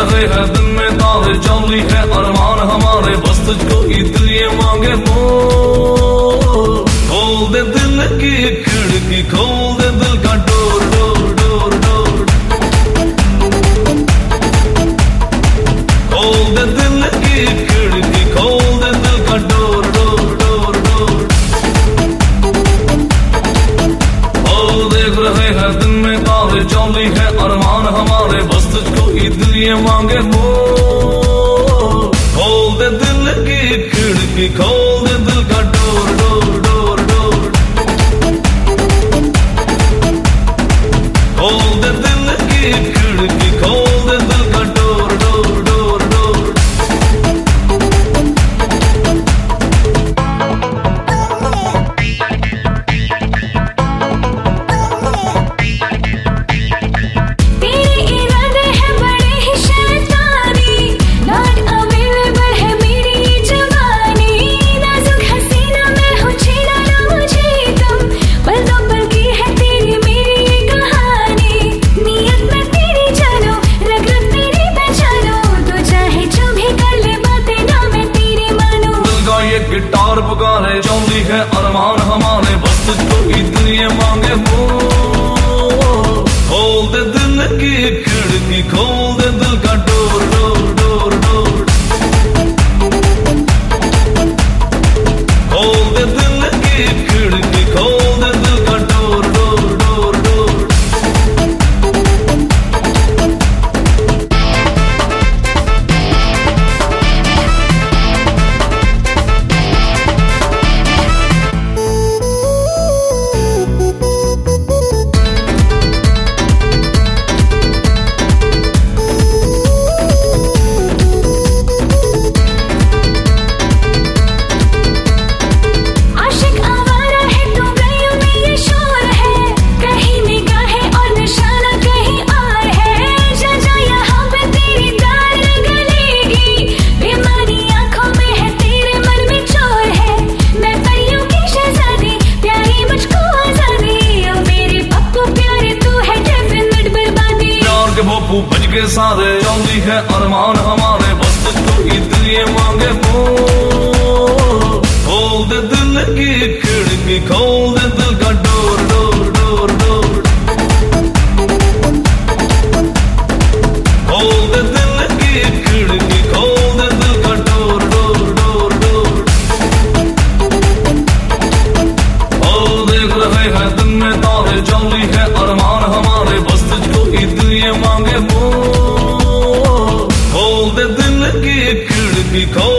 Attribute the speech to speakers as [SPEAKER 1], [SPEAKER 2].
[SPEAKER 1] रहे हैं दिन में तारे चांदी है अरमान हमारे बस तुझको इतनी मांगे वो खोल दे दिल की खिड़की खोल दे दिल का डोर डोर डोर डोर खोल दे दिल की खिड़की खोल दे दिल का डोर डोर डोर डोर खोल देख रहे हैं दिन में तारे चांदी है अरमान हमारे बस 一只眼 yang. पुकारे जाती है अरमान हमारे बस तो इतनी मांगे
[SPEAKER 2] हो।
[SPEAKER 1] बापू बज के सारे आंदी है अरमान हमारे। बस तो इतनी दिल माँ। because